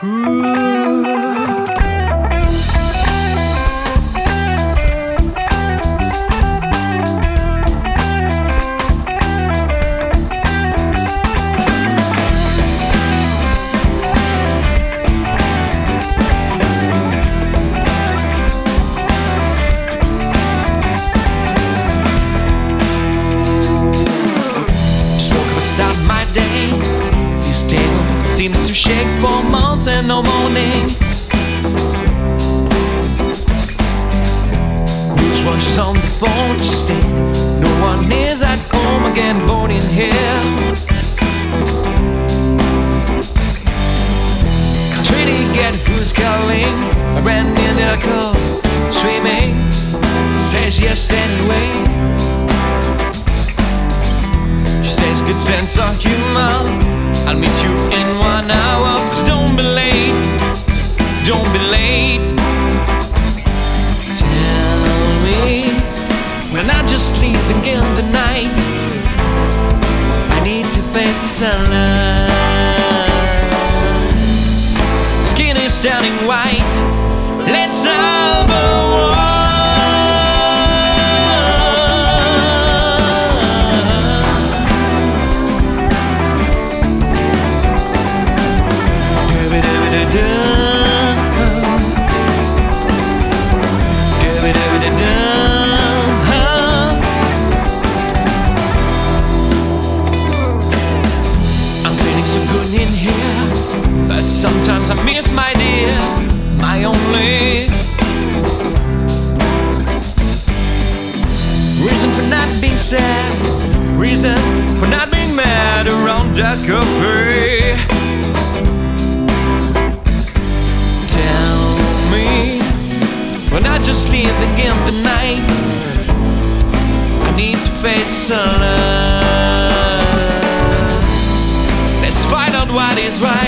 Ooh. No morning. Bruce was on the phone, she said, No one is at home again, born in here. Can't really get who's calling. I ran in the car, swimming. Says yes anyway. She says, Good sense of humor. I'll meet you in face the sunlight. Skin is turning white. I miss my dear, my only reason for not being sad, reason for not being mad around that cafe. Tell me, when I just leave again tonight, I need to face sunlight. Let's find out what is right.